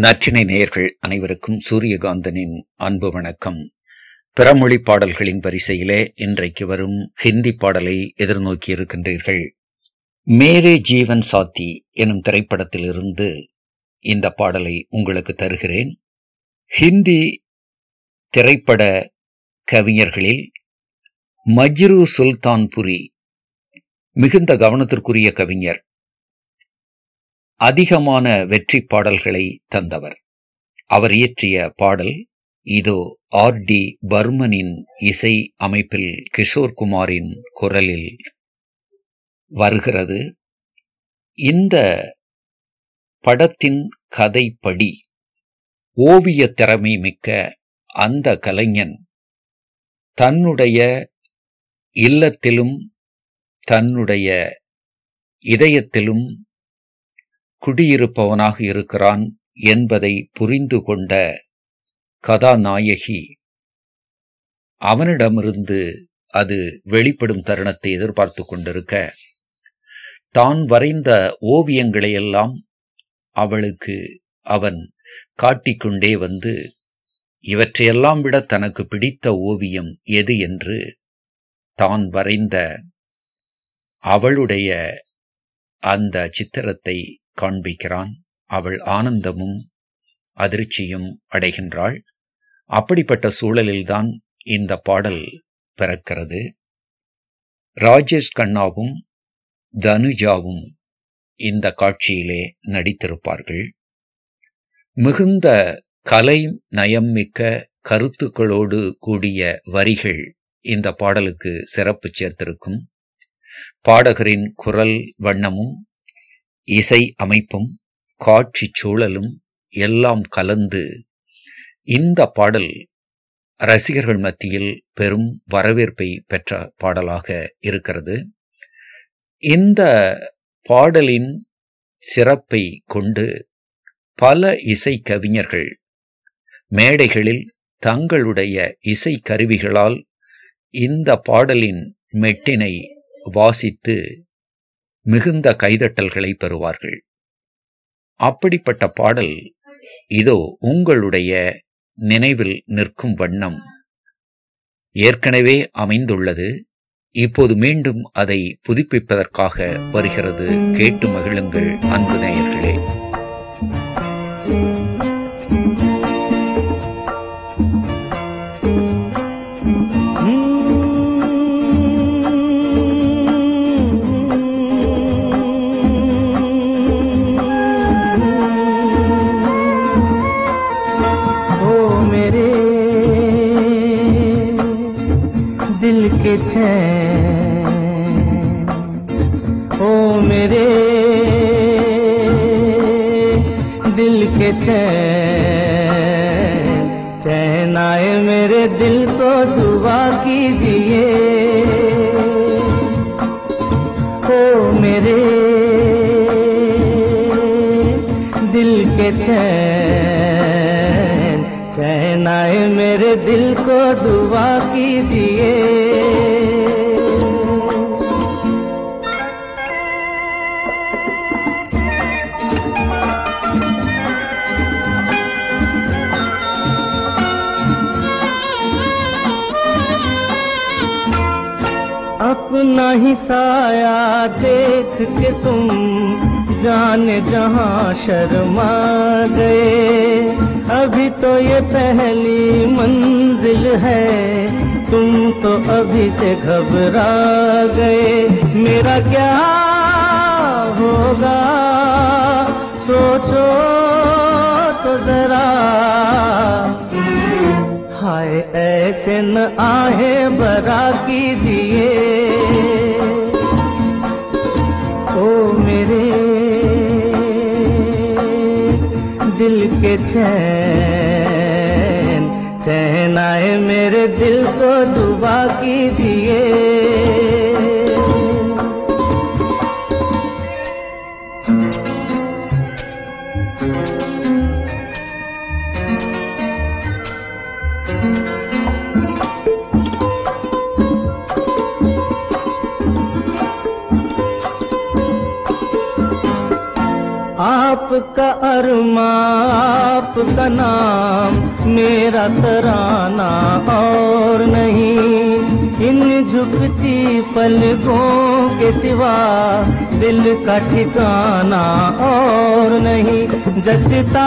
நற்றினை நேயர்கள் அனைவருக்கும் சூரியகாந்தனின் அன்பு வணக்கம். பிறமொழி பாடல்களின் வரிசையிலே இன்றைக்கு வரும் ஹிந்தி பாடலை எதிர்நோக்கி இருக்கின்றீர்கள். மேரே ஜீவன் சாத்தி எனும் திரைப்படத்திலிருந்து இந்த பாடலை உங்களுக்கு தருகிறேன். ஹிந்தி திரைப்பட கவிஞர்களில் மஜ்ரு சுல்தான்புரி மிகுந்த கவனத்திற்குரிய கவிஞர். அதிகமான வெற்றி பாடல்களை தந்தவர். அவர் இயற்றிய பாடல் இதோ ஆர். டி. பர்மனின் இசை அமைப்பில் கிஷோர் குமாரின் குரலில் வருகிறது. இந்த படத்தின் கதைப்படி ஓவிய திறமை மிக்க அந்த கலைஞன் தன்னுடைய இல்லத்திலும் தன்னுடைய இதயத்திலும் குடியிருப்பவனாக இருக்கிறான் என்பதை புரிந்து கொண்ட கதாநாயகி. அவனிடமிருந்து அது வெளிப்படும் தருணத்தை எதிர்பார்த்து கொண்டிருக்க தான் வரைந்த ஓவியங்களையெல்லாம் அவளுக்கு அவன் காட்டிக்கொண்டே வந்து இவற்றையெல்லாம் விட தனக்கு பிடித்த ஓவியம் எது என்று தான் வரைந்த அவளுடைய அந்த சித்திரத்தை காண்பிக்கிறான். அவள் ஆனந்தமும் அதிர்ச்சியும் அடைகின்றாள். அப்படிப்பட்ட சூழலில்தான் இந்த பாடல் பிறக்கிறது. ராஜேஷ் கண்ணாவும் தனுஜாவும் இந்த காட்சியிலே நடித்திருப்பார்கள். மிகுந்த கலை நயம் மிக்க கருத்துக்களோடு கூடிய வரிகள் இந்த பாடலுக்கு சிறப்பு சேர்த்திருக்கும். பாடகரின் குரல் வண்ணமும் இசை அமைப்பும் காட்சி சூழலும் எல்லாம் கலந்து இந்த பாடல் ரசிகர்கள் மத்தியில் பெரும் வரவேற்பை பெற்ற பாடலாக இருக்கிறது. இந்த பாடலின் சிறப்பை கொண்டு பல இசை கவிஞர்கள் மேடைகளில் தங்களுடைய இசை கருவிகளால் இந்த பாடலின் மெட்டினை வாசித்து மிகுந்த கைதட்டல்களை பெறுவார்கள். அப்படிப்பட்ட பாடல் இதோ உங்களுடைய நினைவில் நிற்கும் வண்ணம். ஏற்கனவே அமைந்துள்ளது. இப்போது மீண்டும் அதை புதுப்பிப்பதற்காக வருகிறது. கேட்டு மகிழுங்கள் அன்பு நேயர்களே. के चैन ओ मेरे दिल के चैन चैन आए मेरे दिल को दुआ कीजिए। ओ मेरे दिल के चैन चैन मेरे दिल को दुआ कीजिए। अपना ही साया देख के तुम जाने जहाँ शर्मा गए। अभी तो ये पहली मंजिल है। तुम तो अभी से घबरा गए। मेरा क्या होगा? सोचो तो जरा। हाय, ऐसे न आहे बरा कीजिए। के चैन चैन आए मेरे दिल को दुबा कीजिए। आपका अरमा आपका नाम मेरा तराना और नहीं। इन झुकती पलकों के सिवा दिल का ठिकाना और नहीं। जचता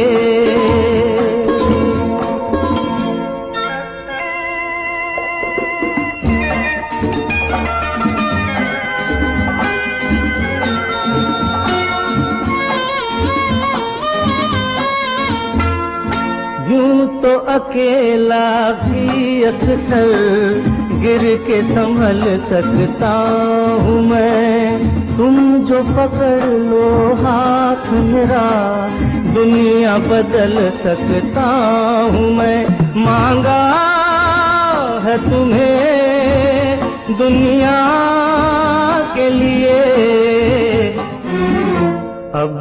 तो अकेला भी अक्सर गिर के संभल सकता हूँ मैं। तुम जो पकड़ लो हाथ मेरा, दुनिया बदल सकता हूँ मैं। मांगा है तुम्हें दुनिया के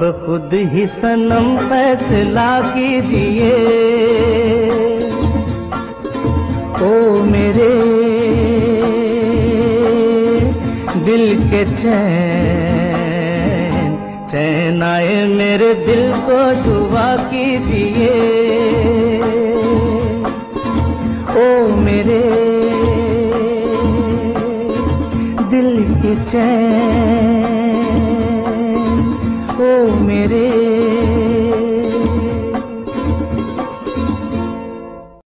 अब खुद ही सनम फैसला कीजिए। ओ मेरे, दिल के चैन चैन आए मेरे दिल को दुआ कीजिए। ओ मेरे, दिल के चैन